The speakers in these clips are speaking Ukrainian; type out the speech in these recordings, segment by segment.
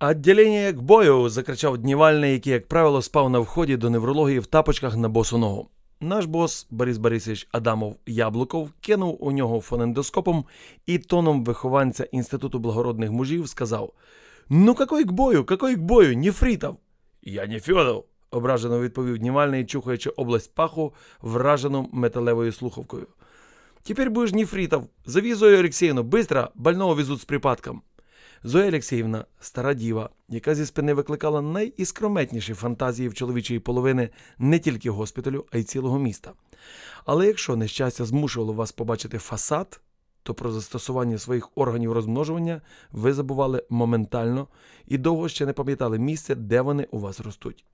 Отділення к бою! закричав днівальний, який, як правило, спав на вході до неврології в тапочках на босу ногу. Наш бос Борис Борисович Адамов Яблуков кинув у нього фонендоскопом і тоном вихованця Інституту благородних мужів сказав: Ну, какой к бою, какой к бою, Нефритов? Я не Фьодов, ображено відповів днівальний, чухаючи область паху, вражену металевою слухавкою. Теперь будешь Нефритов. Зови Зою Алексеевну, быстро, больного везут з припадком. Зоя Алексіївна, стара діва, яка зі спини викликала найіскрометніші фантазії в чоловічої половини не тільки госпіталю, а й цілого міста. Але якщо нещастя змушувало вас побачити фасад, то про застосування своїх органів розмножування ви забували моментально і довго ще не пам'ятали місце, де вони у вас ростуть.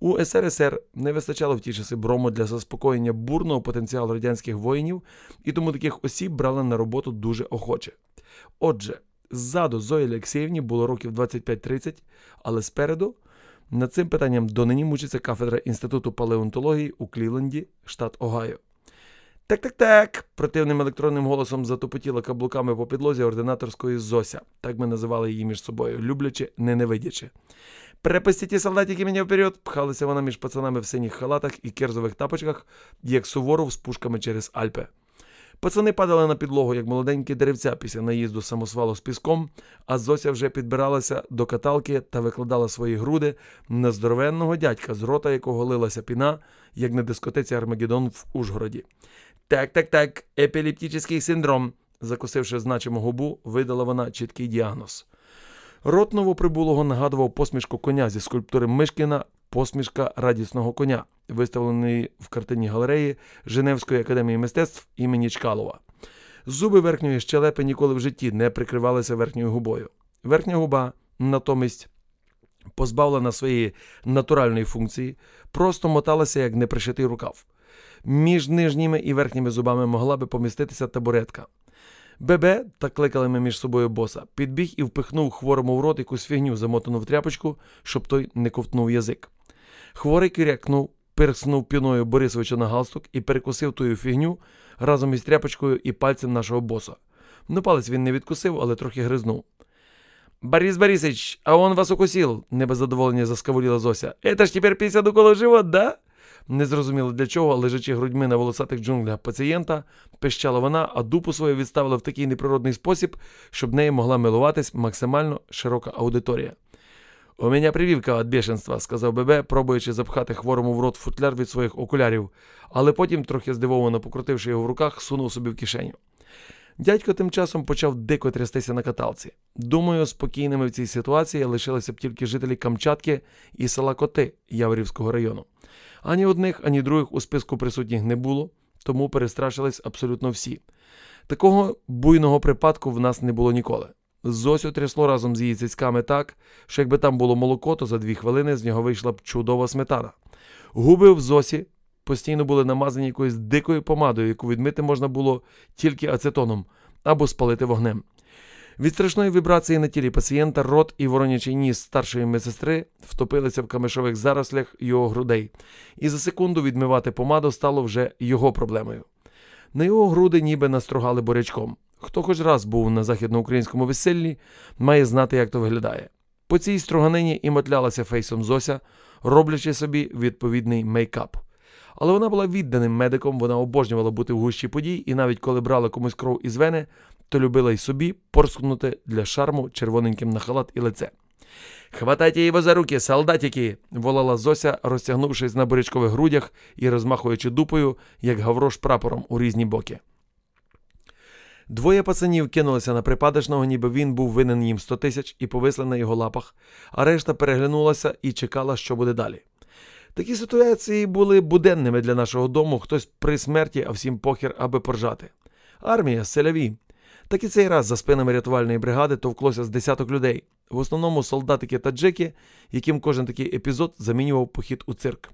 У СРСР не вистачало в ті часи брому для заспокоєння бурного потенціалу радянських воїнів, і тому таких осіб брали на роботу дуже охоче. Отже, ззаду Зої Олексіївні було років 25-30, але спереду над цим питанням донині мучиться кафедра Інституту палеонтології у Кліленді, штат Огайо. Так, так, так. противним електронним голосом затопотіла каблуками по підлозі ординаторської Зося. Так ми називали її між собою, люблячи, не невидячи. Препустіть солдатики мене вперед, пхалася вона між пацанами в синіх халатах і керзових тапочках, як суворов з пушками через Альпи. Пацани падали на підлогу, як молоденькі деревця після наїзду самосвалу з піском, а Зося вже підбиралася до каталки та викладала свої груди на здоровенного дядька, з рота якого лилася піна, як на дискотеці Армагеддон в Ужгороді. Так, так, так, епілептичний синдром, закусивши значимо губу, видала вона чіткий діагноз. Рот новоприбулого нагадував посмішку коня зі скульптури Мишкіна, посмішка радісного коня, виставленої в картині галереї Женевської академії мистецтв імені Чкалова. Зуби верхньої щелепи ніколи в житті не прикривалися верхньою губою. Верхня губа, натомість, позбавлена своєї натуральної функції, просто моталася як непришитий рукав. Між нижніми і верхніми зубами могла би поміститися табуретка. Бебе, так кликали ми між собою боса, підбіг і впихнув хворому в рот якусь фігню, замотану в тряпочку, щоб той не ковтнув язик. Хворий кирякнув, пирснув піною Борисовича на галстук і перекусив тую фігню разом із тряпочкою і пальцем нашого боса. Ну, палець він не відкусив, але трохи гризнув. Борис Борисович, а он вас укусил, не без задоволення заскавуліла Зося. Это ж тепер 50 уколов живот, да? Незрозуміло для чого, лежачи грудьми на волосатих джунглях пацієнта, пищала вона, а дупу свою відставила в такий неприродний спосіб, щоб нею могла милуватись максимально широка аудиторія. У мене привівка від бешенства, сказав Бебе, пробуючи запхати хворому в рот футляр від своїх окулярів, але потім, трохи здивовано покрутивши його в руках, сунув собі в кишеню. Дядько тим часом почав дико трястися на каталці. Думаю, спокійними в цій ситуації лишилися б тільки жителі Камчатки і села Коти Яворівського району. Ані одних, ані других у списку присутніх не було, тому перестрашились абсолютно всі. Такого буйного припадку в нас не було ніколи. Зосю трясло разом з її цицьками так, що якби там було молоко, то за дві хвилини з нього вийшла б чудова сметана. Губи в Зосі постійно були намазані якоюсь дикою помадою, яку відмити можна було тільки ацетоном або спалити вогнем. Від страшної вібрації на тілі пацієнта рот і воронячий ніс старшої медсестри втопилися в камешових зарослях його грудей, і за секунду відмивати помаду стало вже його проблемою. На його груди ніби настругали борячком. Хто хоч раз був на західноукраїнському весіллі, має знати, як то виглядає. По цій струганині і мотлялася фейсом Зося, роблячи собі відповідний мейкап. Але вона була відданим медиком, вона обожнювала бути в гущі подій, і навіть коли брала комусь кров із вени, то любила й собі порскнути для шарму червоненьким на халат і лице. Хватайте його за руки, солдатики! волала Зося, розтягнувшись на бурячкових грудях і розмахуючи дупою, як гаврош прапором у різні боки. Двоє пацанів кинулися на припадочного, ніби він був винен їм 100 тисяч і повисли на його лапах, а решта переглянулася і чекала, що буде далі. Такі ситуації були буденними для нашого дому, хтось при смерті, а всім похір, аби поржати. Армія, селяві. Так і цей раз за спинами рятувальної бригади товклося з десяток людей, в основному солдатики та джеки, яким кожен такий епізод замінював похід у цирк.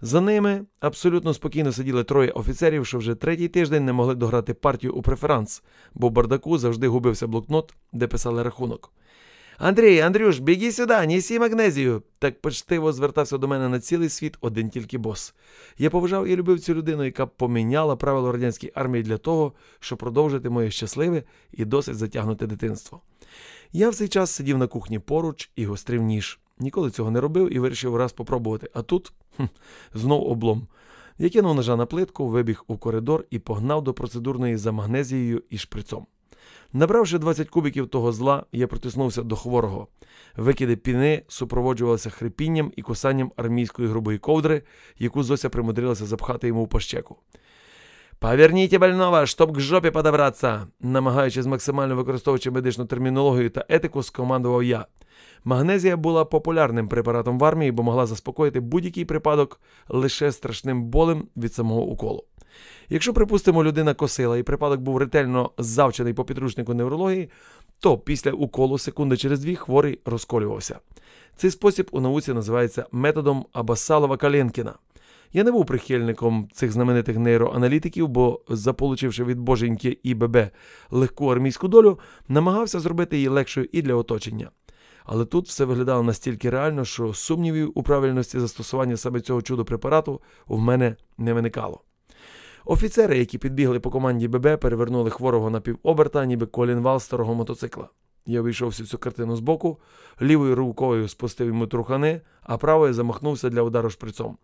За ними абсолютно спокійно сиділи троє офіцерів, що вже третій тиждень не могли дограти партію у преферанс, бо бардаку завжди губився блокнот, де писали рахунок. Андрій, Андрюш, біги сюди, несі магнезію. Так почтиво звертався до мене на цілий світ один тільки бос. Я поважав і любив цю людину, яка поміняла правила радянської армії для того, щоб продовжити моє щасливе і досить затягнуте дитинство. Я в цей час сидів на кухні поруч і гострив ніж. Ніколи цього не робив і вирішив раз попробувати. А тут хм, знов облом. Я кинув ножа на плитку, вибіг у коридор і погнав до процедурної за магнезією і шприцом. Набравши 20 кубиків того зла, я протиснувся до хворого. Викиди піни супроводжувалися хрипінням і кусанням армійської грубої ковдри, яку Зося примудрилася запхати йому в пащеку. «Поверніть больного, щоб к жопі подобратися!» намагаючись максимально використовуючи медичну термінологію та етику, скомандував я. Магнезія була популярним препаратом в армії, бо могла заспокоїти будь-який припадок лише страшним болем від самого уколу. Якщо, припустимо, людина косила і припадок був ретельно завчений по підручнику неврології, то після уколу секунди через дві хворий розколювався. Цей спосіб у науці називається методом Абасалова Каленкіна. Я не був прихильником цих знаменитих нейроаналітиків, бо, заполучивши від боженьки ІББ легку армійську долю, намагався зробити її легшою і для оточення. Але тут все виглядало настільки реально, що сумнівів у правильності застосування саме цього чудо препарату в мене не виникало. Офіцери, які підбігли по команді ББ, перевернули хворого на півоберта, ніби колінвал старого мотоцикла. Я вийшов всю цю картину збоку, лівою рукою спустив йому трухани, а правою замахнувся для удару шприцом.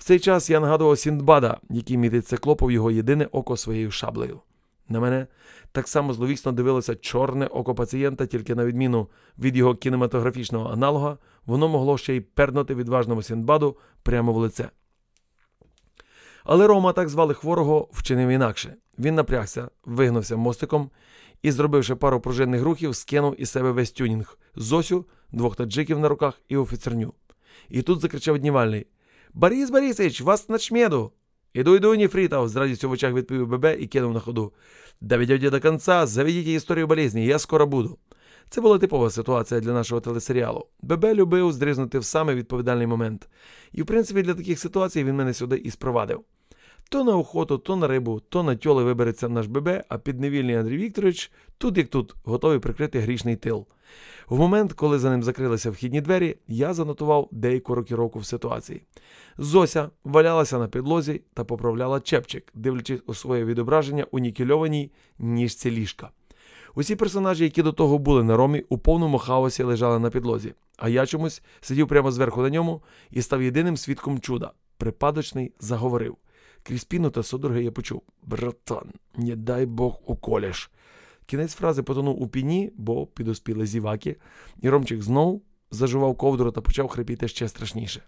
В цей час я нагадував Сіндбада, який мітить циклопов його єдине око своєю шаблею. На мене так само зловісно дивилося чорне око пацієнта, тільки на відміну від його кінематографічного аналога, воно могло ще й пернути відважному Сіндбаду прямо в лице. Але Рома, так звали хворого, вчинив інакше. Він напрягся, вигнувся мостиком і, зробивши пару пружинних рухів, скинув із себе весь тюнінг Зосю, двох таджиків на руках і офіцерню. І тут закричав Днівальний Борис Борисович, вас на чмеду! Іду, іду, Нефритов, з радістю в очах відповів ББ і кинув на ходу. Доведете до кінця, заведіть історію болезні, я скоро буду. Це була типова ситуація для нашого телесеріалу. ББ любив здрізнути в саме відповідальний момент. І, в принципі, для таких ситуацій він мене сюди і спровадив. То на охоту, то на рибу, то на тьоли вибереться наш ББ, а підневільний Андрій Вікторович тут як тут готовий прикрити грішний тил. В момент, коли за ним закрилися вхідні двері, я занотував деяку рокіровку в ситуації. Зося валялася на підлозі та поправляла чепчик, дивлячись у своє відображення у нікельованій ніжці ліжка. Усі персонажі, які до того були на ромі, у повному хаосі лежали на підлозі, а я чомусь сидів прямо зверху на ньому і став єдиним свідком чуда. Припадочний заговорив. Крізь піну та судороги я почув Братан, не дай Бог уколеш. Кінець фрази потонув у піні, бо підоспіли зіваки, і Ромчик знов зажував ковдру та почав хрипіти ще страшніше.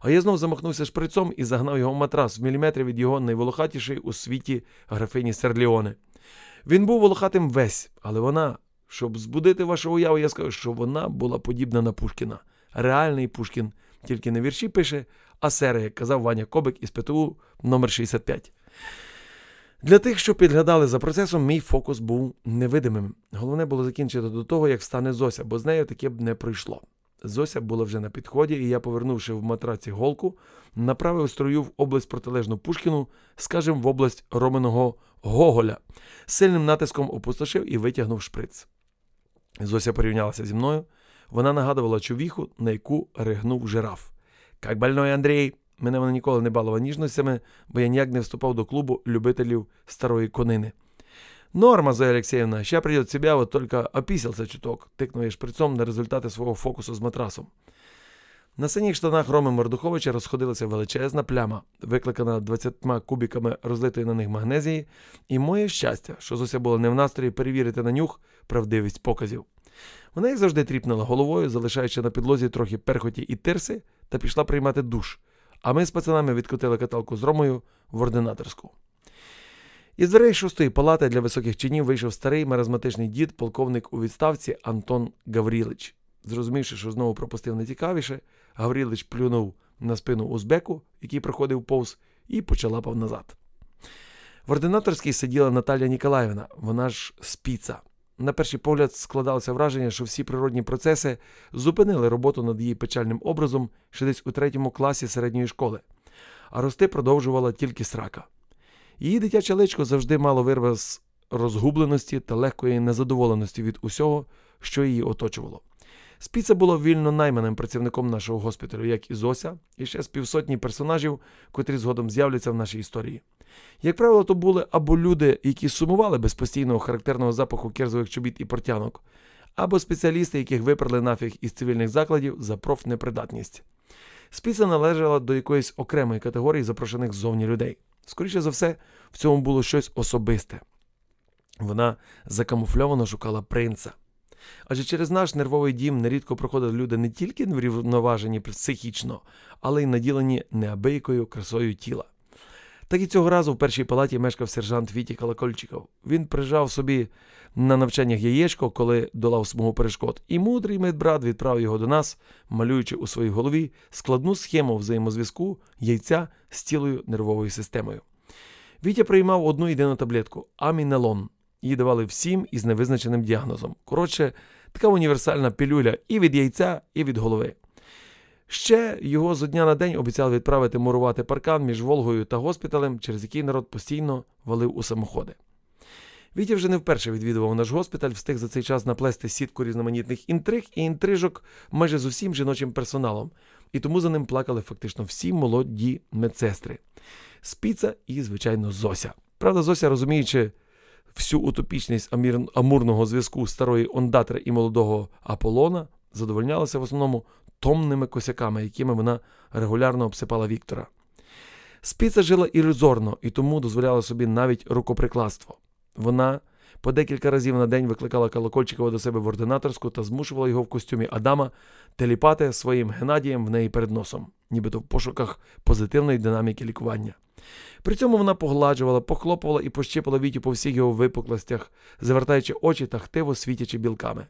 А я знов замахнувся шприцом і загнав його в матрас в міліметрі від його найволохатішої у світі графині Серліоне. Він був волохатим весь, але вона, щоб збудити вашу уяву, я скажу, що вона була подібна на Пушкіна. Реальний Пушкін, тільки не вірші пише, а сери, як казав Ваня Кобик із ПТУ номер 65 Для тих, що підглядали за процесом, мій фокус був невидимим. Головне було закінчити до того, як встане Зося, бо з нею таке б не пройшло. Зося була вже на підході, і я, повернувши в матраці голку, направив струю в область протилежну Пушкіну, скажем, в область Роминого Гоголя, сильним натиском опустошив і витягнув шприц. Зося порівнялася зі мною. Вона нагадувала човіху, на яку ригнув жираф. Как больной Андрій. Мене вона ніколи не балувала ніжностями, бо я ніяк не вступав до клубу любителів старої конини. Норма, Зоя Алексеевна, ща придет в себя, вот только описался чуток, тикнув я шприцом на результати свого фокусу з матрасом. На синіх штанах Роми Мордуховича розходилася величезна пляма, викликана 20 кубіками розлитої на них магнезії, і моє щастя, що Зося була не в настрої перевірити на нюх правдивість показів. Вона, як завжди, тріпнула головою, залишаючи на підлозі трохи перхоті і тирси, та пішла приймати душ. А ми з пацанами відкотили каталку з Ромою в ординаторську. Із дверей шостої палати для високих чинів вийшов старий маразматичний дід, полковник у відставці Антон Гаврілич. Зрозумівши, що знову пропустив найцікавіше, Гаврілич плюнув на спину узбеку, який проходив повз, і почалапав назад. В ординаторській сиділа Наталя Ніколаївна, вона ж спіца. На перший погляд складалося враження, що всі природні процеси зупинили роботу над її печальним образом ще десь у третьому класі середньої школи, а рости продовжувала тільки срака. Її дитяче личко завжди мало вираз розгубленості та легкої незадоволеності від усього, що її оточувало. Спіца було вільно найманим працівником нашого госпіталю, як і Зося, і ще з півсотні персонажів, котрі згодом з'являться в нашій історії. Як правило, то були або люди, які сумували без постійного характерного запаху керзових чобіт і портянок, або спеціалісти, яких виперли нафіг із цивільних закладів за профнепридатність. Спіца належала до якоїсь окремої категорії запрошених ззовні людей. Скоріше за все, в цьому було щось особисте. Вона закамуфльовано шукала принца. Адже через наш нервовий дім нерідко проходили люди не тільки врівноважені психічно, але й наділені неабиякою красою тіла. Так і цього разу в першій палаті мешкав сержант Віті Колокольчиков. Він прижав собі на навчаннях яєчко, коли долав смугу перешкод, і мудрий медбрат відправив його до нас, малюючи у своїй голові складну схему взаємозв'язку яйця з цілою нервовою системою. Вітя приймав одну єдину таблетку амінелон. Її давали всім із невизначеним діагнозом. Коротше, така універсальна пілюля і від яйця, і від голови. Ще його зо дня на день обіцяли відправити мурувати паркан між Волгою та госпіталем, через який народ постійно валив у самоходи. Вітя вже не вперше відвідував наш госпіталь, встиг за цей час наплести сітку різноманітних інтриг і інтрижок майже з усім жіночим персоналом, і тому за ним плакали фактично всі молоді медсестри. Спіца і, звичайно, Зося. Правда, Зося, розуміючи всю утопічність амурного зв'язку старої ондатри і молодого Аполлона, задовольнялася в основному томними косяками, якими вона регулярно обсипала Віктора. Спіца жила ілюзорно і тому дозволяла собі навіть рукоприкладство. Вона по декілька разів на день викликала Колокольчикова до себе в ординаторську та змушувала його в костюмі Адама теліпати своїм Геннадієм в неї перед носом, нібито в пошуках позитивної динаміки лікування. При цьому вона погладжувала, похлопувала і пощипала Вітю по всіх його випуклостях, завертаючи очі та хтиво світячи білками.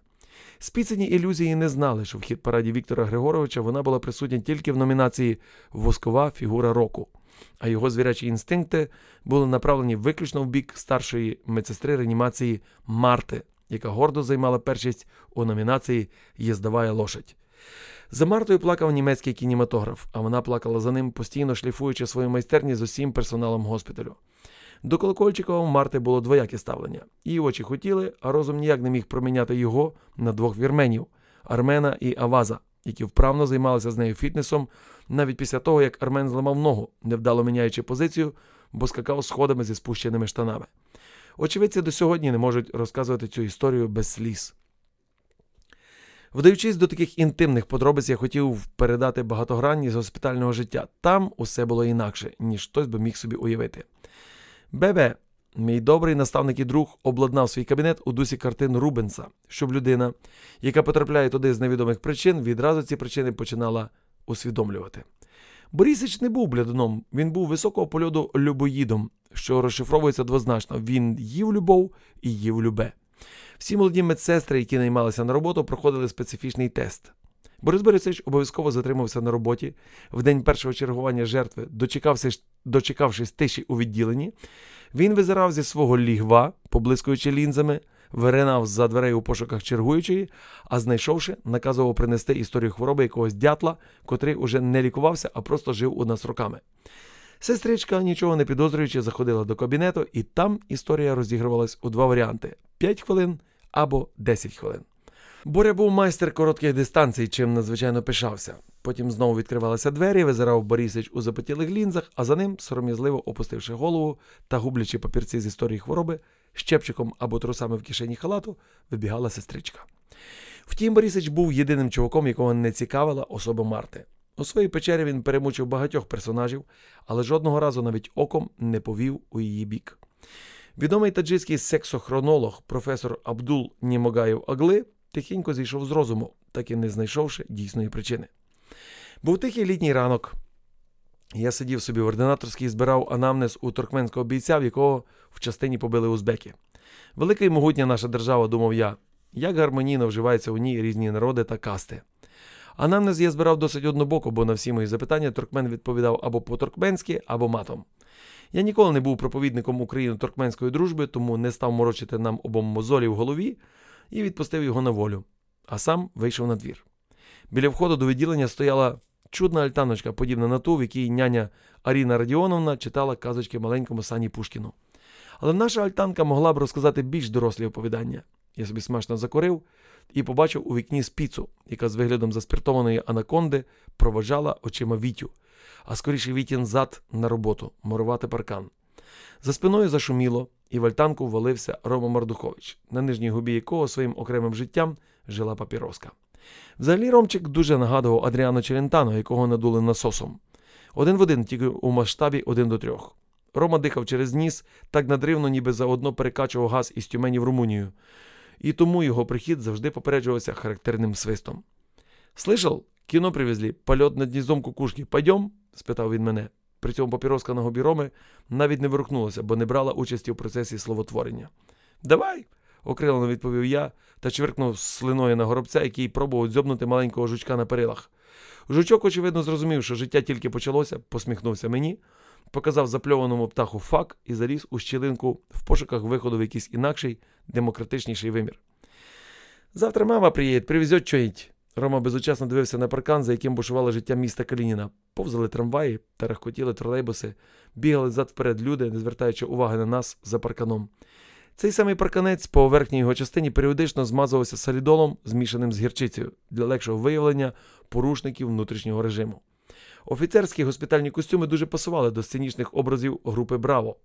Спіцяні ілюзії не знали, що в хід параді Віктора Григоровича вона була присутня тільки в номінації Воскова фігура року, а його звірячі інстинкти були направлені виключно в бік старшої медсестри реанімації Марти, яка гордо займала першість у номінації Єздовая лошадь. За Мартою плакав німецький кінематограф, а вона плакала за ним, постійно шліфуючи свою майстерність з усім персоналом госпіталю. До Колокольчикова у Марти було двояке ставлення. Її очі хотіли, а розум ніяк не міг проміняти його на двох вірменів Армена і Аваза, які вправно займалися з нею фітнесом навіть після того, як Армен зламав ногу, невдало міняючи позицію, бо скакав сходами зі спущеними штанами. Очевидці до сьогодні не можуть розказувати цю історію без сліз. Вдаючись до таких інтимних подробиць, я хотів передати багатогранність госпітального життя. Там усе було інакше, ніж хтось би міг собі уявити. Бебе, мій добрий наставник і друг, обладнав свій кабінет у дусі картин Рубенса, щоб людина, яка потрапляє туди з невідомих причин, відразу ці причини починала усвідомлювати. Борисич не був блядуном, він був високого польоту любоїдом, що розшифровується двозначно: він їв любов і їв любе. Всі молоді медсестри, які наймалися на роботу, проходили специфічний тест. Борис Борисович обов'язково затримався на роботі в день першого чергування жертви, дочекавшись, дочекавшись тиші у відділенні. Він визирав зі свого лігва, поблискуючи лінзами, виринав за дверей у пошуках чергуючої, а знайшовши, наказував принести історію хвороби якогось дятла, котрий уже не лікувався, а просто жив у нас роками. Сестричка, нічого не підозрюючи, заходила до кабінету, і там історія розігрувалась у два варіанти: 5 хвилин або 10 хвилин. Боря був майстер коротких дистанцій, чим надзвичайно пишався. Потім знову відкривалися двері, визирав Борисич у запотілих лінзах, а за ним, сором'язливо опустивши голову та гублячи папірці з історії хвороби, щепчиком або трусами в кишені халату, вибігала сестричка. Втім, Борисич був єдиним чуваком, якого не цікавила особа Марти. У своїй печері він перемучив багатьох персонажів, але жодного разу навіть оком не повів у її бік. Відомий таджикський сексохронолог професор Абдул Німогаєв Агли тихенько зійшов з розуму, так і не знайшовши дійсної причини. Був тихий літній ранок. Я сидів собі в ординаторській і збирав анамнез у туркменського бійця, в якого в частині побили узбеки. Велика і могутня наша держава, думав я, як гармонійно вживаються у ній різні народи та касти. Анамнез я збирав досить однобоко, бо на всі мої запитання туркмен відповідав або по-туркменськи, або матом. Я ніколи не був проповідником Україно-туркменської дружби, тому не став морочити нам обом мозолі в голові і відпустив його на волю, а сам вийшов на двір. Біля входу до відділення стояла чудна альтаночка, подібна на ту, в якій няня Аріна Радіоновна читала казочки маленькому сані Пушкіну. Але наша альтанка могла б розказати більш дорослі оповідання. Я собі смачно закурив і побачив у вікні спіцу, яка з виглядом заспіртованої анаконди проважала очима Вітю, а скоріше Вітін зад на роботу мурувати паркан. За спиною зашуміло, і в ввалився Рома Мардухович, на нижній губі якого своїм окремим життям жила папіроска. Взагалі Ромчик дуже нагадував Адріано Челентано, якого надули насосом. Один в один, тільки у масштабі один до трьох. Рома дихав через ніс, так надривно, ніби заодно перекачував газ із Тюмені в Румунію, і тому його прихід завжди попереджувався характерним свистом. Слышал, кіно привезли, польот над гніздом кукушки. Пойдем? спитав він мене. При цьому папіроска на губіроми навіть не вирухнулася, бо не брала участі у процесі словотворення. Давай, окрилено відповів я та чверкнув слиною на горобця, який пробував дзьобнути маленького жучка на перилах. Жучок, очевидно, зрозумів, що життя тільки почалося, посміхнувся мені, показав запльованому птаху фак і заліз у щілинку в пошуках виходу в якийсь інакший, демократичніший вимір. Завтра мама приїде, привезет чоїть. Рома безучасно дивився на паркан, за яким бушувало життя міста Калініна. Повзали трамваї, тарахкотіли тролейбуси, бігали зад вперед люди, не звертаючи уваги на нас за парканом. Цей самий парканець по верхній його частині періодично змазувався солідолом, змішаним з гірчицею, для легшого виявлення порушників внутрішнього режиму. Офіцерські госпітальні костюми дуже пасували до сценічних образів групи Браво.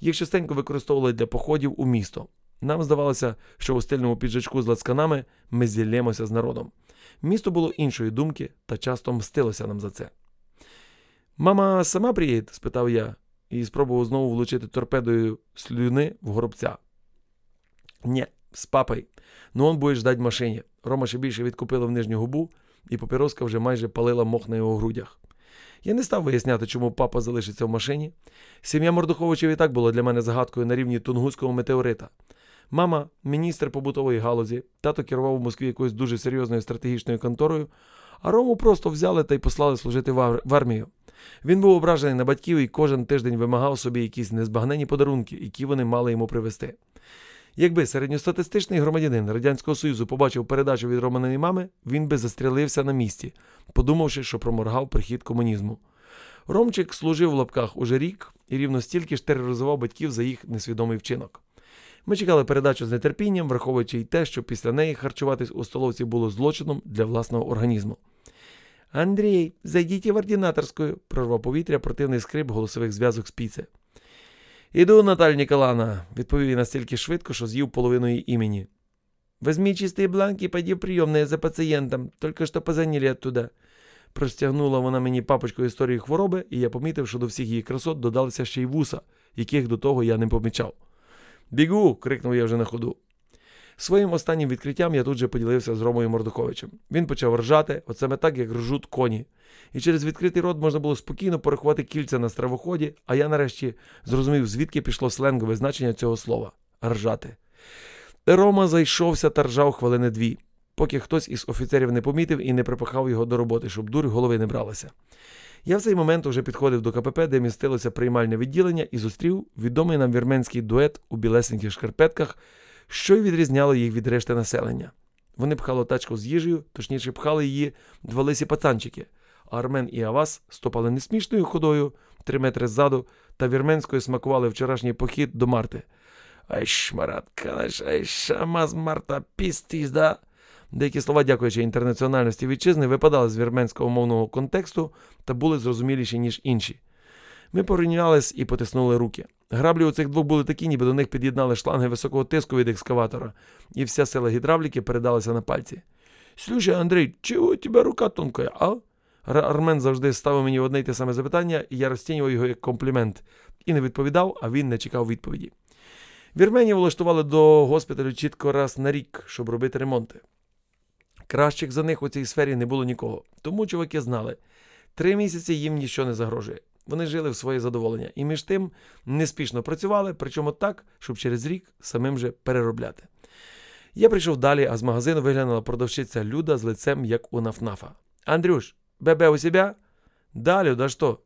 Їх частенько використовували для походів у місто. Нам здавалося, що у стильному піджачку з лацканами ми зіллємося з народом. Місто було іншої думки та часто мстилося нам за це. Мама сама приїде? спитав я і спробував знову влучити торпедою слюни в горобця. Нє, з папой. Ну он будеш ждать в машині. Рома ще більше відкупила в нижню губу, і папіроска вже майже палила мох на його грудях. Я не став виясняти, чому папа залишиться в машині. Сім'я Мордуховичів і так була для мене загадкою на рівні тунгуського метеорита. Мама, міністр побутової галузі, тато керував у Москві якоюсь дуже серйозною стратегічною конторою, а Рому просто взяли та й послали служити в армію. Він був ображений на батьків і кожен тиждень вимагав собі якісь незбагнені подарунки, які вони мали йому привезти. Якби середньостатистичний громадянин Радянського Союзу побачив передачу від Романої мами, він би застрілився на місці, подумавши, що проморгав прихід комунізму. Ромчик служив в лапках уже рік і рівно стільки ж тероризував батьків за їх несвідомий вчинок. Ми чекали передачу з нетерпінням, враховуючи й те, що після неї харчуватись у столовці було злочином для власного організму. Андрій, зайдіть в ординаторську, прорвав повітря противний скрип голосових зв'язок з піце. Іду, Наталь Ніколана, відповів він настільки швидко, що з'їв половину її імені. Возьми чистые бланки и пойди в приемные за пацієнтом, только що позвонили оттуда. Простягнула вона мені папочку історії хвороби, і я помітив, що до всіх її красот додалися ще й вуса, яких до того я не помічав. Бігу. крикнув я вже на ходу. Своїм останнім відкриттям я тут же поділився з Ромою Мордуковичем. Він почав ржати, от саме так, як ржуть коні. І через відкритий рот можна було спокійно порахувати кільця на стравоході, а я нарешті зрозумів, звідки пішло сленгове значення цього слова ржати. Рома зайшовся та ржав хвилини дві, поки хтось із офіцерів не помітив і не припахав його до роботи, щоб дурь голови не бралася. Я в цей момент уже підходив до КПП, де містилося приймальне відділення, і зустрів відомий нам вірменський дует у білесеньких шкарпетках, що й відрізняло їх від решти населення. Вони пхали тачку з їжею, точніше, пхали її два лисі пацанчики, Армен і Авас стопали несмішною ходою три метри ззаду та вірменською смакували вчорашній похід до Марти. Ай, шмарат, калаш, ай, шамаз, Марта, пістіз, да? Деякі слова, дякуючи інтернаціональності вітчизни, випадали з вірменського мовного контексту та були зрозуміліші, ніж інші. Ми порівнялись і потиснули руки. Граблі у цих двох були такі, ніби до них під'єднали шланги високого тиску від екскаватора, і вся сила гідравліки передалася на пальці. Слушай, Андрій, чого у тебе рука тонкая, а? Армен завжди ставив мені одне й те саме запитання, і я розцінював його як комплімент. І не відповідав, а він не чекав відповіді. Вірменів влаштували до госпіталю чітко раз на рік, щоб робити ремонти. Кращих за них у цій сфері не було нікого. Тому чуваки знали, три місяці їм нічого не загрожує. Вони жили в своє задоволення і між тим неспішно працювали, причому так, щоб через рік самим же переробляти. Я прийшов далі, а з магазину виглянула продавщиця Люда з лицем, як у Нафнафа. Андрюш, бебе у себе? Да, Люда, що?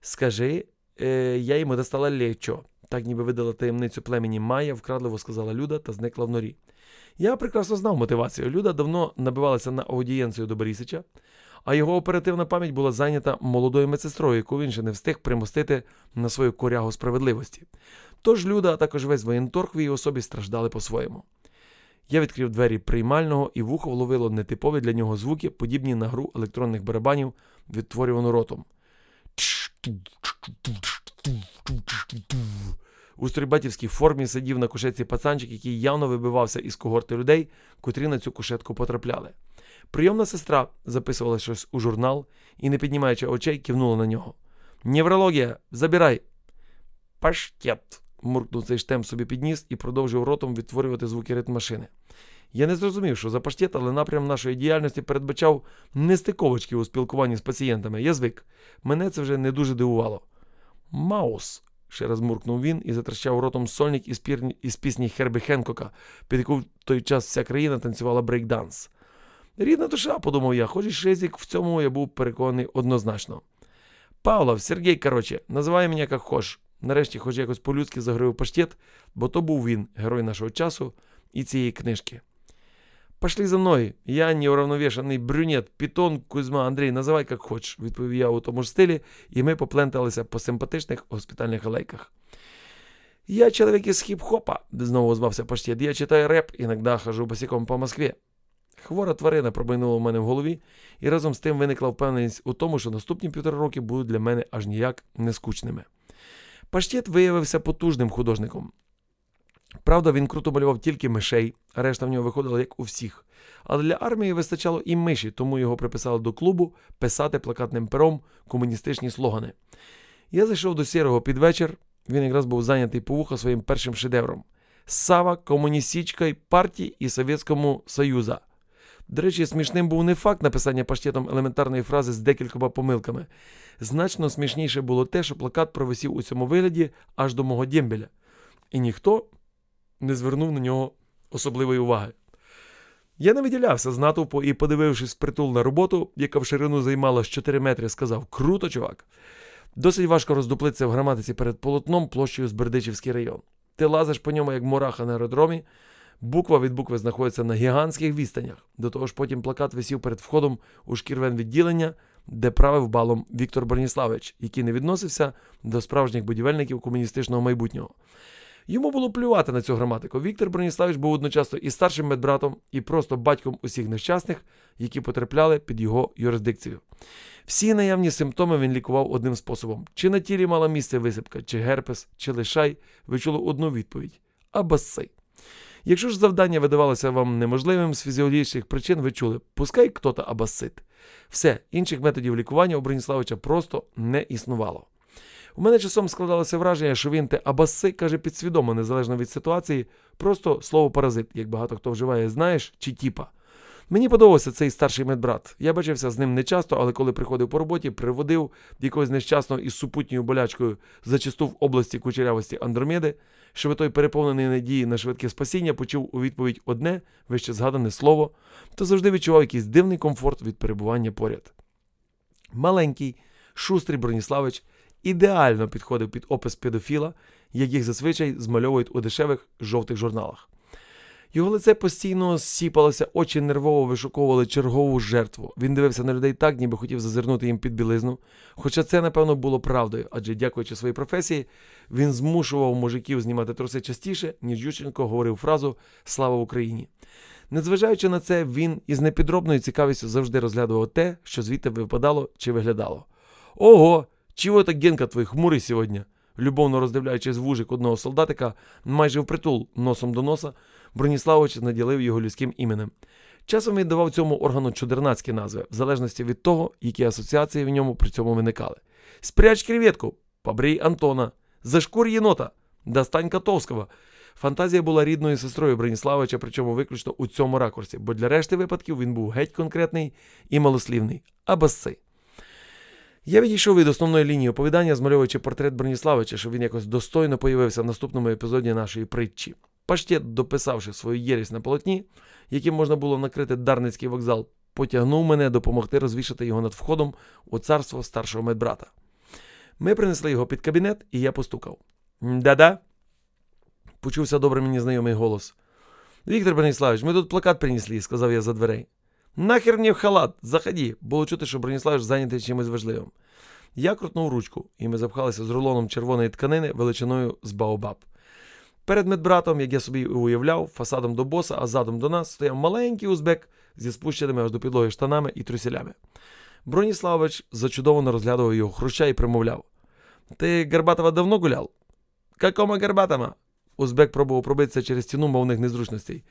Скажи, е, я йому достала лечо. Так ніби видала таємницю племені Майя, вкрадливо сказала Люда та зникла в норі. Я прекрасно знав мотивацію. Люда давно набивалася на аудієнцію до Борисича, а його оперативна пам'ять була зайнята молодою медсестрою, яку він ще не встиг примостити на свою корягу справедливості. Тож Люда, а також весь воєнторг в її особі страждали по-своєму. Я відкрив двері приймального і вухо вловило нетипові для нього звуки, подібні на гру електронних барабанів, відтворювану ротом. У стрибатівській формі сидів на кушетці пацанчик, який явно вибивався із когорти людей, котрі на цю кушетку потрапляли. Прийомна сестра записувала щось у журнал і, не піднімаючи очей, кивнула на нього. Неврологія, забирай. Паштет. муркнув цей штем собі підніс і продовжив ротом відтворювати звуки ритм машини. Я не зрозумів, що за паштет, але напрям нашої діяльності передбачав нестиковочки у спілкуванні з пацієнтами. Я звик. Мене це вже не дуже дивувало. Маус. Ще раз муркнув він і затращав ротом сольник із, пір... із пісні Хербі Хенкока, під яку в той час вся країна танцювала брейкданс. Рідна душа, подумав я, хоч і шизик, в цьому я був переконаний однозначно. Павлов, Сергій, короче, називай мене як хоч. Нарешті, хоч якось по-людськи загрив паштет, бо то був він, герой нашого часу і цієї книжки. Пошли за мною, я неуравновішаний брюнет, Пітон, Кузьма, Андрій, називай як хоч, відповів я у тому ж стилі, і ми попленталися по симпатичних госпітальних алейках. Я чоловік із хіп-хопа, знову озвався паштет. Я читаю реп, іноді хожу босиком по Москві. Хвора тварина пробайнула в мене в голові, і разом з тим виникла впевненість у тому, що наступні півтора роки будуть для мене аж ніяк не скучними. Паштет виявився потужним художником. Правда, він круто малював тільки мишей, а решта в нього виходила як у всіх. Але для армії вистачало і миші, тому його приписали до клубу писати плакатним пером комуністичні слогани. Я зайшов до сірого під вечір, він якраз був зайнятий по вуха своїм першим шедевром Сава комуністичної партії і Совєтському Союза. До речі, смішним був не факт написання паштетом елементарної фрази з декількома помилками. Значно смішніше було те, що плакат провисів у цьому вигляді аж до мого дємбеля. І ніхто не звернув на нього особливої уваги. Я не виділявся з натовпу і, подивившись притул на роботу, яка в ширину займала 4 метри, сказав Круто, чувак! Досить важко роздуплитися в граматиці перед полотном площею з Бердичівський район. Ти лазиш по ньому, як мураха на аеродромі, буква від букви знаходиться на гігантських відстанях. До того ж, потім плакат висів перед входом у шкірвен відділення, де правив балом Віктор Броніславич, який не відносився до справжніх будівельників комуністичного майбутнього. Йому було плювати на цю граматику. Віктор Броніславич був одночасно і старшим медбратом, і просто батьком усіх нещасних, які потрапляли під його юрисдикцію. Всі наявні симптоми він лікував одним способом: чи на тілі мала місце висипка, чи герпес, чи лишай, ви чули одну відповідь абаси. Якщо ж завдання видавалося вам неможливим з фізіологічних причин, ви чули, пускай хто-то абасит. Все, інших методів лікування у Броніславича просто не існувало. У мене часом складалося враження, що він те абаси каже підсвідомо, незалежно від ситуації, просто слово паразит, як багато хто вживає, знаєш, чи тіпа. Мені подобався цей старший медбрат. Я бачився з ним не часто, але коли приходив по роботі, приводив якогось нещасного із супутньою болячкою зачасту в області кучерявості Андромеди, щоб той переповнений надії на швидке спасіння почув у відповідь одне вище згадане слово, то завжди відчував якийсь дивний комфорт від перебування поряд. Маленький, шустрий Броніславич ідеально підходив під опис педофіла, яких зазвичай змальовують у дешевих жовтих журналах. Його лице постійно сіпалося, очі нервово вишуковували чергову жертву. Він дивився на людей так, ніби хотів зазирнути їм під білизну. Хоча це, напевно, було правдою, адже, дякуючи своїй професії, він змушував мужиків знімати троси частіше, ніж Ющенко говорив фразу Слава Україні. Незважаючи на це, він із непідробною цікавістю завжди розглядував те, що звідти випадало чи виглядало. Ого! Чого так Генка твій хмурий сьогодні? Любовно роздивляючись вужик одного солдатика, майже впритул носом до носа, Броніславович наділив його людським іменем. Часом він давав цьому органу чудернацькі назви, в залежності від того, які асоціації в ньому при цьому виникали. Спряч креветку, побрій Антона, зашкур єнота, достань Котовського. Фантазія була рідною сестрою Броніславича, причому виключно у цьому ракурсі, бо для решти випадків він був геть конкретний і малослівний, а баси. Я відійшов від основної лінії оповідання, змальовуючи портрет Броніславича, щоб він якось достойно появився в наступному епізоді нашої притчі. Паштет, дописавши свою єрість на полотні, яким можна було накрити Дарницький вокзал, потягнув мене допомогти розвішати його над входом у царство старшого медбрата. Ми принесли його під кабінет, і я постукав. Да-да? Почувся добре мені знайомий голос. Віктор Броніславич, ми тут плакат принесли, сказав я за дверей. Нахер мені в халат, заходи. Було чути, що Броніславич зайнятий чимось важливим. Я крутнув ручку, і ми запхалися з рулоном червоної тканини величиною з Баобаб. Перед медбратом, як я собі уявляв, фасадом до боса, а задом до нас стояв маленький узбек зі спущеними аж до підлоги штанами і трусілями. Броніславович зачудовано розглядував його хруща і примовляв: Ти Горбатова давно гуляв? Какома Горбатома? Узбек пробував пробитися через стіну мовних незручностей.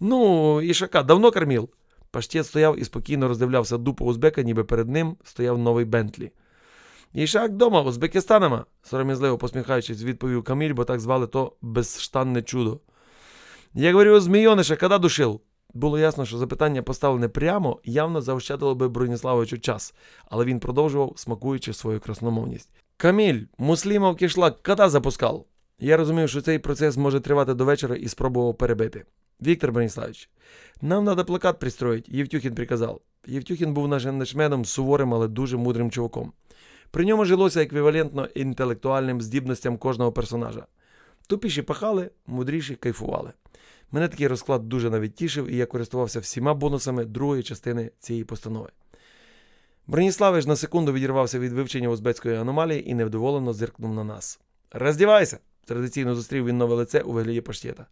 Ну, Ішака, давно кормив? Паштет стояв і спокійно роздивлявся дупу узбека, ніби перед ним стояв новий Бентлі. Ішак дома, Узбекистанама, сором'язливо посміхаючись, відповів Каміль, бо так звали то безштанне чудо. Я говорю, змійониша, коли душив? Було ясно, що запитання поставлене прямо явно заощадило би Броніславовичу час, але він продовжував, смакуючи свою красномовність. Каміль, муслімов кишлак коли запускав? Я розумів, що цей процес може тривати до вечора і спробував перебити. Віктор Броніславович, нам треба плакат пристроїть, Євтюхін приказав. Євтюхін був нашим начмедом, суворим, але дуже мудрим чуваком. При ньому жилося еквівалентно інтелектуальним здібностям кожного персонажа. Тупіші пахали, мудріші кайфували. Мене такий розклад дуже навіть тішив, і я користувався всіма бонусами другої частини цієї постанови. Броніславич на секунду відірвався від вивчення узбецької аномалії і невдоволено зиркнув на нас. Роздівайся! Традиційно зустрів він нове лице у вигляді паштета.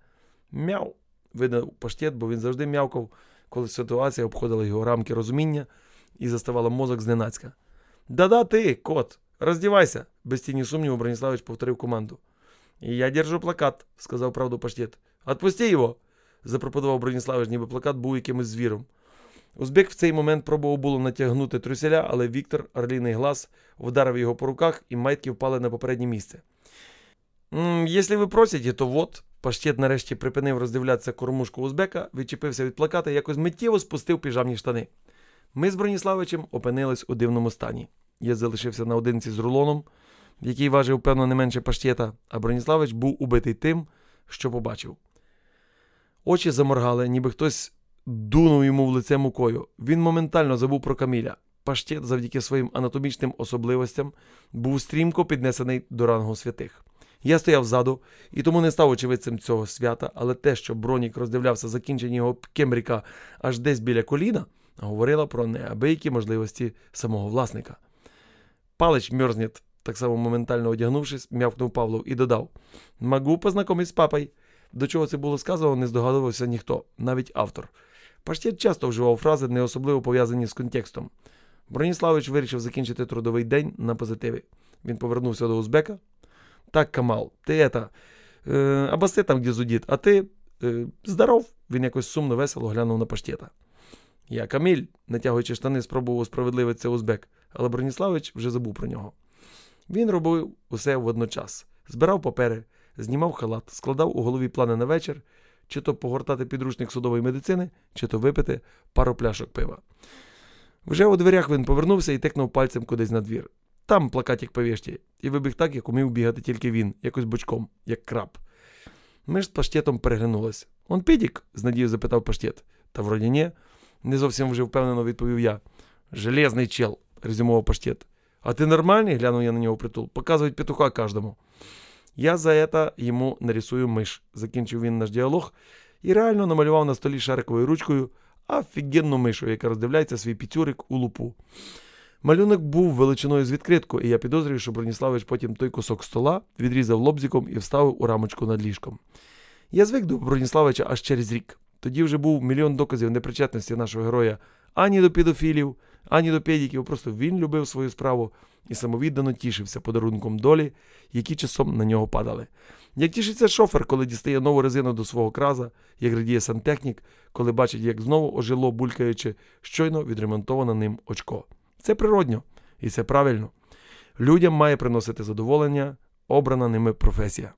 Мяу. Видав паштет, бо він завжди м'явкав, коли ситуація обходила його рамки розуміння і заставала мозок зненацька. Да-да, ти, кот, роздівайся, без тіні сумніву Броніславич повторив команду. Я держу плакат, сказав правду паштет. Отпусти його, запропонував Броніславич, ніби плакат був якимось звіром. Узбек в цей момент пробував було натягнути труселя, але Віктор, орліний глаз, вдарив його по руках, і майтки впали на попереднє місце. Якщо ви просите, то вот. Паштет нарешті припинив роздивлятися кормушку узбека, відчепився від плаката і якось миттєво спустив піжамні штани. Ми з Броніславичем опинились у дивному стані. Я залишився наодинці з рулоном, який важив, певно, не менше паштета, а Броніславич був убитий тим, що побачив. Очі заморгали, ніби хтось дунув йому в лице мукою. Він моментально забув про Каміля. Паштет, завдяки своїм анатомічним особливостям, був стрімко піднесений до рангу святих. Я стояв ззаду і тому не став очевидцем цього свята, але те, що Бронік роздивлявся закінчення його кембріка аж десь біля коліна, говорила про неабиякі можливості самого власника. Палич мерзнет, так само моментально одягнувшись, м'явкнув Павлов і додав: Могу познайомитись з папою. До чого це було сказано, не здогадувався ніхто, навіть автор. Паштет часто вживав фрази, не особливо пов'язані з контекстом. Броніславич вирішив закінчити трудовий день на позитиві. Він повернувся до Узбека. Так, Камал, ти это, е, абаси там, де зудіт, а ти е, здоров. Він якось сумно весело глянув на паштета. Я Каміль, натягуючи штани, спробував справедливитися Узбек, але Броніславич вже забув про нього. Він робив усе водночас: збирав папери, знімав халат, складав у голові плани на вечір, чи то погортати підручник судової медицини, чи то випити пару пляшок пива. Вже у дверях він повернувся і тикнув пальцем кудись на двір. Там плакатик повішті, і вибіг так, як умів бігати тільки він, якось бочком, як краб. Ми ж з паштетом переглянулись. Он підік? з надією запитав паштет. Та вроді ні. Не зовсім вже впевнено відповів я. Железний чел, резюмував паштет. А ти нормальний? глянув я на нього притул. Показують петуха кожному. Я за это йому нарисую миш, закінчив він наш діалог і реально намалював на столі шариковою ручкою офігенну мишу, яка роздивляється свій піцюрик у лупу. Малюнок був величиною з відкритку, і я підозрюю, що Броніславич потім той кусок стола відрізав лобзиком і вставив у рамочку над ліжком. Я звик до Броніславича аж через рік. Тоді вже був мільйон доказів непричетності нашого героя ані до педофілів, ані до педіків. Просто він любив свою справу і самовіддано тішився подарунком долі, які часом на нього падали. Як тішиться шофер, коли дістає нову резину до свого краза, як радіє сантехнік, коли бачить, як знову ожило, булькаючи, щойно відремонтоване ним очко. Це природньо і це правильно. Людям має приносити задоволення, обрана ними професія.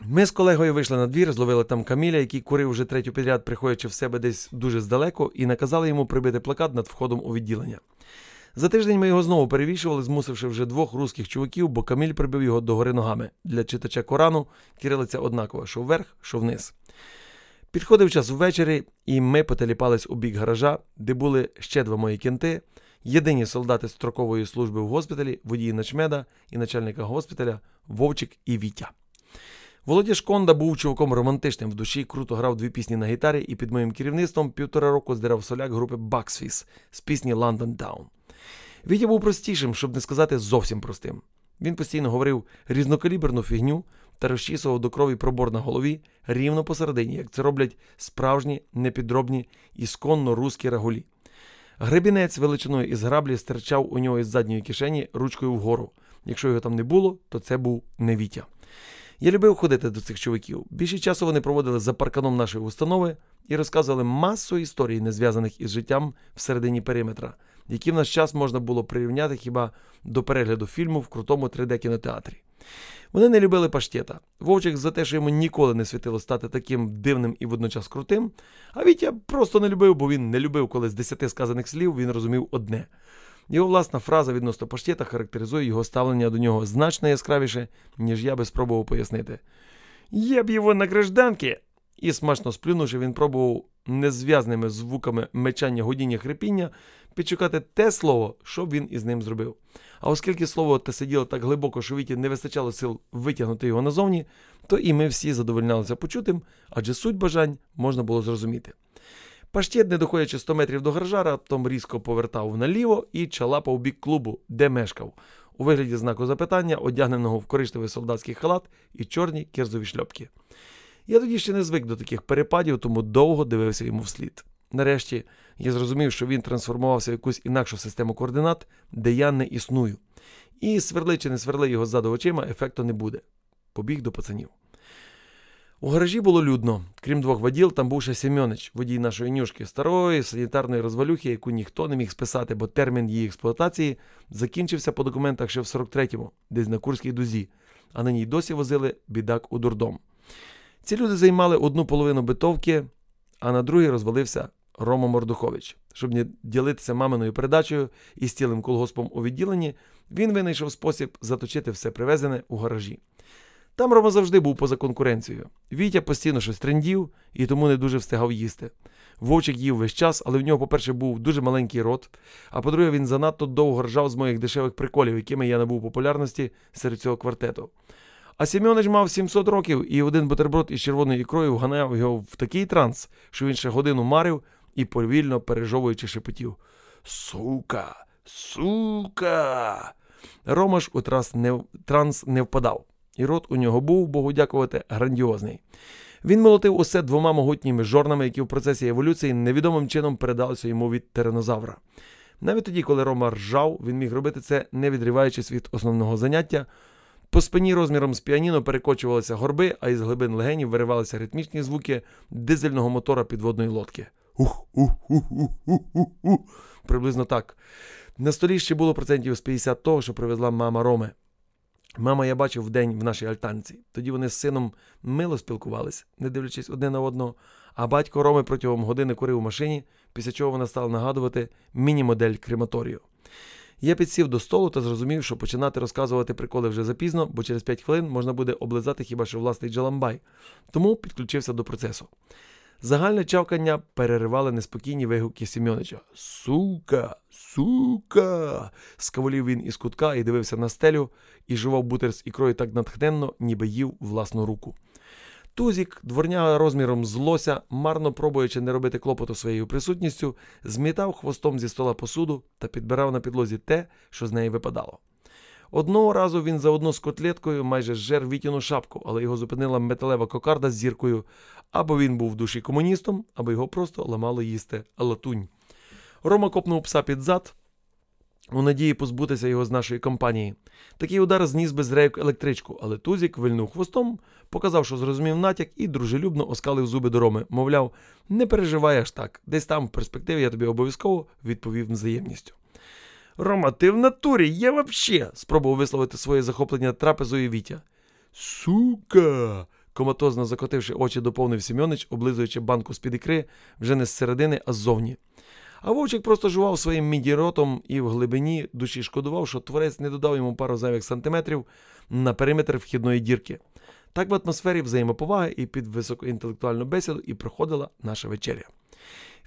Ми з колегою вийшли на двір, зловили там Каміля, який курив вже третю підряд, приходячи в себе десь дуже здалеку, і наказали йому прибити плакат над входом у відділення. За тиждень ми його знову перевішували, змусивши вже двох русських чуваків, бо Каміль прибив його догори ногами. Для читача Корану кирилиця однакова, що вверх, що вниз. Підходив час ввечері, і ми потеліпались у бік гаража, де були ще два мої кінти, єдині солдати строкової служби в госпіталі, водії начмеда і начальника госпіталя Вовчик і Вітя. Володя Шконда був чуваком романтичним в душі, круто грав дві пісні на гітарі і під моїм керівництвом півтора року здирав соляк групи Bucksfizz з пісні London Down. Вітя був простішим, щоб не сказати зовсім простим. Він постійно говорив різнокаліберну фігню та розчісував до крові пробор на голові рівно посередині, як це роблять справжні непідробні ісконно русські рагулі. Гребінець величиною із граблі стирчав у нього із задньої кишені ручкою вгору. Якщо його там не було, то це був не Вітя. Я любив ходити до цих чоловіків. Більше часу вони проводили за парканом нашої установи і розказували масу історій, не зв'язаних із життям всередині периметра, які в наш час можна було прирівняти хіба до перегляду фільму в крутому 3D-кінотеатрі. Вони не любили паштета. Вовчик за те, що йому ніколи не світило стати таким дивним і водночас крутим. А Вітя просто не любив, бо він не любив, коли з десяти сказаних слів він розумів одне. Його власна фраза відносно паштета характеризує його ставлення до нього значно яскравіше, ніж я би спробував пояснити. Я б його на гражданки. І смачно сплюнувши, він пробував незв'язними звуками мечання годіння хрипіння підшукати те слово, що він із ним зробив. А оскільки слово те сиділо так глибоко, що Віті не вистачало сил витягнути його назовні, то і ми всі задовольнялися почутим, адже суть бажань можна було зрозуміти. Паштет, не доходячи 100 метрів до гаража, раптом різко повертав наліво і чалапав бік клубу, де мешкав, у вигляді знаку запитання, одягненого в коричневий солдатський халат і чорні кирзові шльопки. Я тоді ще не звик до таких перепадів, тому довго дивився йому вслід. Нарешті я зрозумів, що він трансформувався в якусь інакшу систему координат, де я не існую. І сверли чи не сверли його ззаду очима, ефекту не буде. Побіг до пацанів. У гаражі було людно. Крім двох воділ, там був ще Семьонич, водій нашої нюшки, старої санітарної розвалюхи, яку ніхто не міг списати, бо термін її експлуатації закінчився по документах ще в 43-му, десь на Курській дузі, а на ній досі возили бідак у дурдом. Ці люди займали одну половину битовки, а на другій розвалився Рома Мордухович. Щоб не ділитися маминою передачею і стілим колгоспом у відділенні, він винайшов спосіб заточити все привезене у гаражі. Там Рома завжди був поза конкуренцією. Вітя постійно щось трендів і тому не дуже встигав їсти. Вовчик їв весь час, але в нього, по-перше, був дуже маленький рот, а по-друге, він занадто довго ржав з моїх дешевих приколів, якими я набув популярності серед цього квартету. А Сім'онич мав 700 років, і один бутерброд із червоною ікрою вганяв його в такий транс, що він ще годину марив і повільно пережовуючи шепотів. Сука, сука. Рома ж у транс не, транс не впадав, і рот у нього був, Богу дякувати, грандіозний. Він молотив усе двома могутніми жорнами, які в процесі еволюції невідомим чином передалися йому від тиранозавра. Навіть тоді, коли Рома ржав, він міг робити це, не відриваючись від основного заняття. По спині розміром з піаніно перекочувалися горби, а із глибин легенів виривалися ритмічні звуки дизельного мотора підводної лодки. Ух, ух, ух, ух, ух, ух, ух. Приблизно так. На столі ще було процентів з 50 того, що привезла мама Роми. Мама я бачив вдень в нашій альтанці. Тоді вони з сином мило спілкувались, не дивлячись одне на одного. А батько Роми протягом години курив у машині, після чого вона стала нагадувати міні-модель крематорію. Я підсів до столу та зрозумів, що починати розказувати приколи вже запізно, бо через 5 хвилин можна буде облизати хіба що власний джаламбай. Тому підключився до процесу. Загальне чавкання переривали неспокійні вигуки Сємьонича. Сука, сука. скавулів він із кутка і дивився на стелю і жував бутер з ікрою так натхненно, ніби їв власну руку. Тузік, дворняга розміром з лося, марно пробуючи не робити клопоту своєю присутністю, змітав хвостом зі стола посуду та підбирав на підлозі те, що з неї випадало. Одного разу він заодно з котлеткою майже зжер вітіну шапку, але його зупинила металева кокарда з зіркою. Або він був в душі комуністом, або його просто ламало їсти латунь. Рома копнув пса під зад, у надії позбутися його з нашої компанії. Такий удар зніс би з рейок електричку, але Тузік вильнув хвостом, показав, що зрозумів натяк, і дружелюбно оскалив зуби до Роми. Мовляв, не переживай аж так, десь там в перспективі я тобі обов'язково відповів взаємністю. Рома, ти в натурі, я вообще, спробував висловити своє захоплення трапезою Вітя. Сука. коматозно закотивши очі, доповнив Сімьонич, облизуючи банку з-під ікри вже не з середини, а ззовні. А вовчик просто жував своїм мідіротом і в глибині душі шкодував, що творець не додав йому пару зайвих сантиметрів на периметр вхідної дірки. Так в атмосфері взаємоповаги і під високоінтелектуальну бесіду і проходила наша вечеря.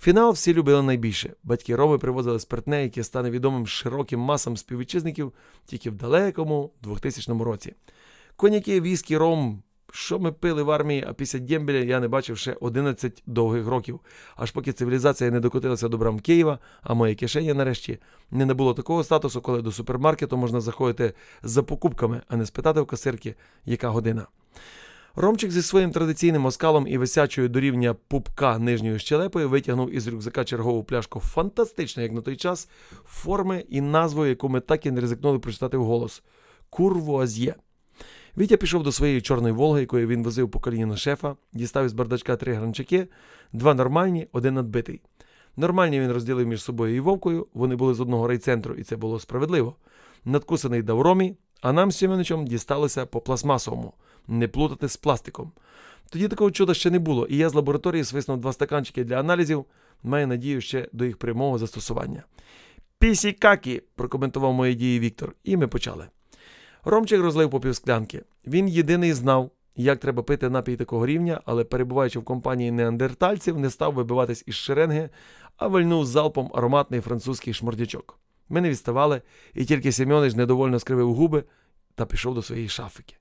Фінал всі любили найбільше. Батьки Роми привозили спиртне, яке стане відомим широким масам співвітчизників тільки в далекому 2000 році. Коньяки, віскі, ром, Що ми пили в армії, а після Дємбеля я не бачив ще 11 довгих років, аж поки цивілізація не докотилася до брам Києва, а моє кишені нарешті не набуло такого статусу, коли до супермаркету можна заходити за покупками, а не спитати в касирки, яка година. Ромчик зі своїм традиційним оскалом і висячою до рівня пупка нижньою щелепою витягнув із рюкзака чергову пляшку фантастично, як на той час, форми і назвою, яку ми так і не ризикнули прочитати вголос Курвуаз'є. Вітя пішов до своєї чорної Волги, якою він возив по коліні на шефа, дістав із бардачка три гранчаки, два нормальні, один надбитий. Нормальні він розділив між собою і вовкою, вони були з одного райцентру, і це було справедливо. Надкусаний дав ромі, а нам з Сіменичем дісталося по пластмасовому, не плутати з пластиком. Тоді такого чуда ще не було, і я з лабораторії свиснув два стаканчики для аналізів, маю надію ще до їх прямого застосування. Пісікакі, прокоментував мої дії Віктор, і ми почали. Ромчик розлив по півсклянки. Він єдиний знав, як треба пити напій такого рівня, але перебуваючи в компанії неандертальців, не став вибиватись із шеренги, а вильнув залпом ароматний французький шмордячок. Ми не відставали, і тільки Семьонич недовольно скривив губи та пішов до своєї шафики.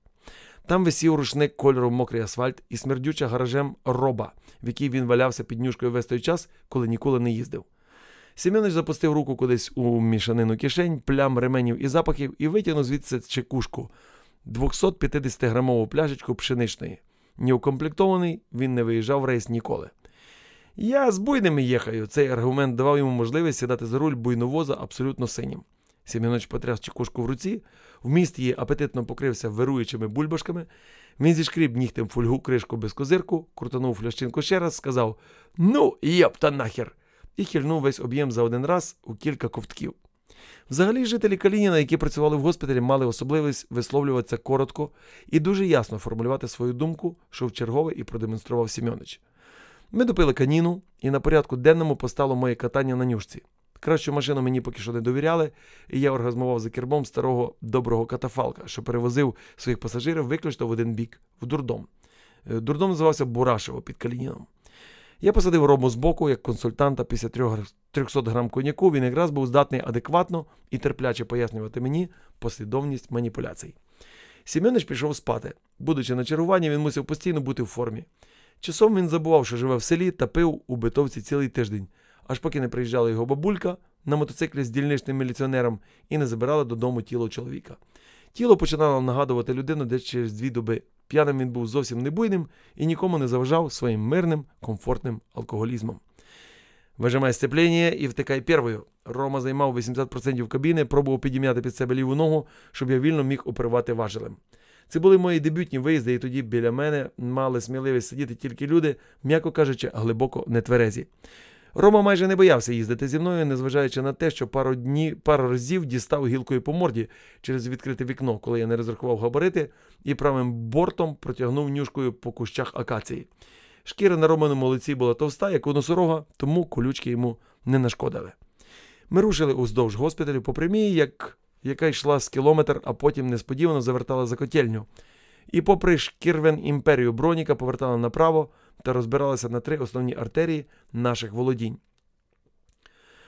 Там висів рушник кольору мокрий асфальт і смердюча гаражем роба, в якій він валявся під нюшкою весь той час, коли ніколи не їздив. Семенич запустив руку кудись у мішанину кишень, плям ременів і запахів і витягнув звідси чекушку 250-грамову пляшечку пшеничної. Неукомплектований, він не виїжджав в рейс ніколи. Я з буйними їхаю. Цей аргумент давав йому можливість сідати за руль буйновоза абсолютно синім. Сім'яноч потряс чекушку в руці, вміст її апетитно покрився вируючими бульбашками. Він зішкріб нігтем фольгу кришку без козирку, крутанув флящинку ще раз, сказав Ну, єпта нахер! і хильнув весь об'єм за один раз у кілька ковтків. Взагалі, жителі Калініна, які працювали в госпіталі, мали особливість висловлюватися коротко і дуже ясно формулювати свою думку, що в чергове і продемонстрував Сімьонич. Ми допили каніну, і на порядку денному постало моє катання на нюшці. Кращу машину мені поки що не довіряли, і я оргазмував за кермом старого доброго катафалка, що перевозив своїх пасажирів виключно в один бік, в дурдом. Е, дурдом називався Бурашево під Калініном. Я посадив рому збоку, як консультанта після 300 грам коньяку, він якраз був здатний адекватно і терпляче пояснювати мені послідовність маніпуляцій. Сім'янич пішов спати. Будучи на чаруванні, він мусив постійно бути в формі. Часом він забував, що живе в селі та пив у битовці цілий тиждень, аж поки не приїжджала його бабулька на мотоциклі з дільничним міліціонером і не забирала додому тіло чоловіка. Тіло починало нагадувати людину десь через дві доби. П'яним він був зовсім небуйним і нікому не заважав своїм мирним, комфортним алкоголізмом. Вижимай сцеплення і втикай первою. Рома займав 80% кабіни, пробував підім'яти під себе ліву ногу, щоб я вільно міг оперувати важелем. Це були мої дебютні виїзди, і тоді біля мене мали сміливість сидіти тільки люди, м'яко кажучи, глибоко нетверезі. Рома майже не боявся їздити зі мною, незважаючи на те, що пару дні, пару разів дістав гілкою по морді через відкрите вікно, коли я не розрахував габарити, і правим бортом протягнув нюшкою по кущах акації. Шкіра на романому лиці була товста, як у носорога, тому колючки йому не нашкодили. Ми рушили уздовж госпіталю по прямій, як яка йшла з кілометр, а потім несподівано завертала за котельню. І, попри шкірвен імперію Броніка, повертала направо та розбиралася на три основні артерії наших володінь.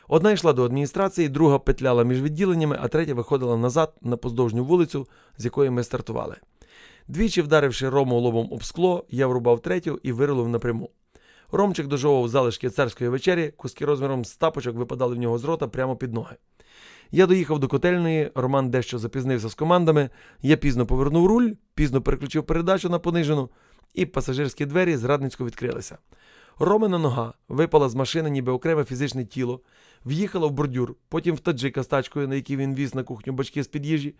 Одна йшла до адміністрації, друга петляла між відділеннями, а третя виходила назад на поздовжню вулицю, з якої ми стартували. Двічі, вдаривши рому лобом об скло, я врубав третю і вирулив напряму. Ромчик дожовував залишки царської вечері, куски розміром з тапочок випадали в нього з рота прямо під ноги. Я доїхав до котельної, Роман дещо запізнився з командами. Я пізно повернув руль, пізно переключив передачу на понижену, і пасажирські двері зрадницько відкрилися. Ромина нога випала з машини, ніби окреме фізичне тіло, в'їхала в бордюр, потім в таджика з тачкою, на якій він віз на кухню бачки з під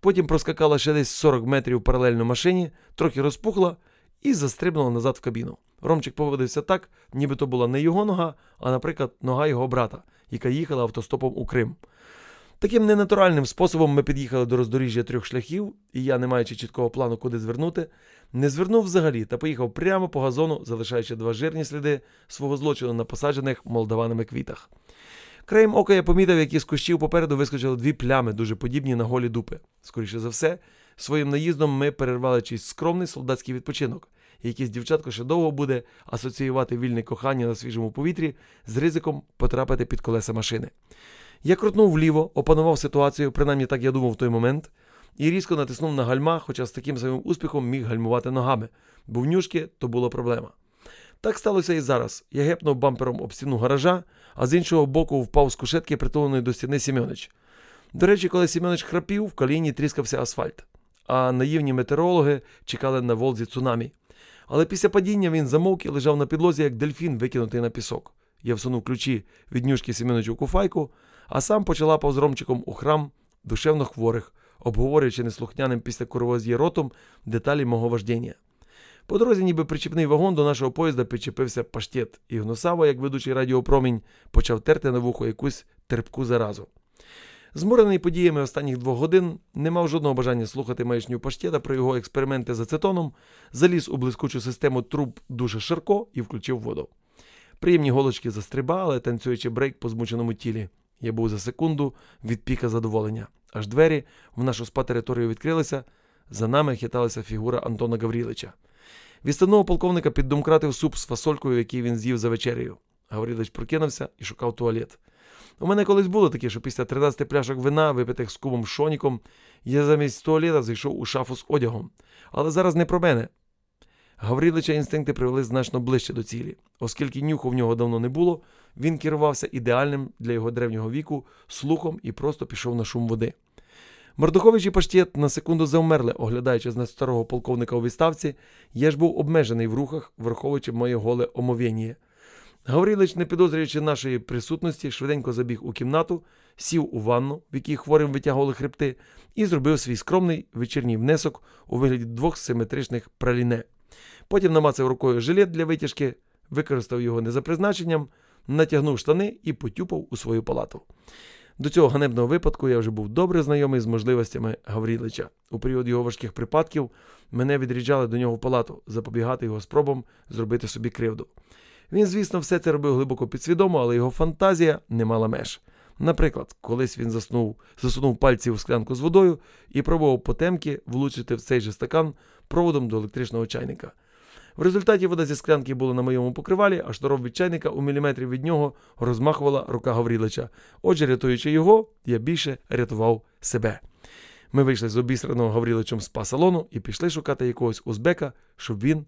потім проскакала ще десь 40 метрів паралельно машині, трохи розпухла і застрибнула назад в кабіну. Ромчик поводився так, ніби то була не його нога, а, наприклад, нога його брата, яка їхала автостопом у Крим. Таким ненатуральним способом ми під'їхали до роздоріжжя трьох шляхів, і я, не маючи чіткого плану, куди звернути, не звернув взагалі та поїхав прямо по газону, залишаючи два жирні сліди свого злочину на посаджених молдаваними квітах. Краєм ока я помітив, які з кущів попереду вискочили дві плями, дуже подібні на голі дупи. Скоріше за все, своїм наїздом ми перервали чийсь скромний солдатський відпочинок, якийсь дівчатко ще довго буде асоціювати вільне кохання на свіжому повітрі з ризиком потрапити під колеса машини. Я крутнув вліво, опанував ситуацію, принаймні так я думав в той момент. І різко натиснув на гальма, хоча з таким самим успіхом міг гальмувати ногами. Бо в нюшки то була проблема. Так сталося і зараз. Я гепнув бампером об стіну гаража, а з іншого боку впав з кушетки, притуленої до стіни Сімьонич. До речі, коли Сімьонич храпів, в коліні тріскався асфальт, а наївні метеорологи чекали на волзі цунамі. Але після падіння він замовк і лежав на підлозі, як дельфін, викинутий на пісок. Я всунув ключі від нюшки Сім'яничу в куфайку, а сам почала повзромчиком у храм душевно хворих, обговорюючи неслухняним після курвоз'є ротом деталі мого вождіння. По дорозі, ніби причіпний вагон до нашого поїзда підчепився паштет, і Гнусава, як ведучий радіопромінь, почав терти на вухо якусь терпку заразу. Зморений подіями останніх двох годин, не мав жодного бажання слухати маячню паштета про його експерименти з ацетоном, заліз у блискучу систему труб дуже ширко і включив воду. Приємні голочки застрибали, танцюючи брейк по змученому тілі. Я був за секунду від піка задоволення. Аж двері в нашу спа-територію відкрилися. За нами хиталася фігура Антона Гаврілича. Відставного полковника піддомкратив суп з фасолькою, який він з'їв за вечерею. Гаврілич прокинувся і шукав туалет. У мене колись було таке, що після 13 пляшок вина, випитих з кубом шоніком, я замість туалета зайшов у шафу з одягом. Але зараз не про мене. Гаврілича інстинкти привели значно ближче до цілі. Оскільки нюху в нього давно не було, він керувався ідеальним для його древнього віку слухом і просто пішов на шум води. Мордухович і паштет на секунду завмерли, оглядаючи з старого полковника у відставці, я ж був обмежений в рухах, враховуючи моє голе омовєння. Гаврилич, не підозрюючи нашої присутності, швиденько забіг у кімнату, сів у ванну, в якій хворим витягували хребти, і зробив свій скромний вечірній внесок у вигляді двох симетричних праліне. Потім намацав рукою жилет для витяжки, використав його не за призначенням, натягнув штани і потюпав у свою палату. До цього ганебного випадку я вже був добре знайомий з можливостями Гаврілича. У період його важких припадків мене відряджали до нього в палату, запобігати його спробам зробити собі кривду. Він, звісно, все це робив глибоко підсвідомо, але його фантазія не мала меж. Наприклад, колись він заснув, засунув пальці в склянку з водою і пробував потемки влучити в цей же стакан проводом до електричного чайника. В результаті вода зі склянки була на моєму покривалі, а шнуром від чайника у міліметрі від нього розмахувала рука Гаврілича. Отже, рятуючи його, я більше рятував себе. Ми вийшли з обісраного Гавріличем спа-салону і пішли шукати якогось узбека, щоб він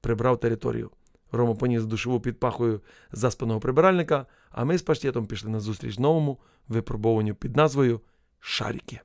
прибрав територію. Рома поніс душову під пахою заспаного прибиральника, а ми з паштетом пішли на зустріч новому випробованню під назвою Шаріки.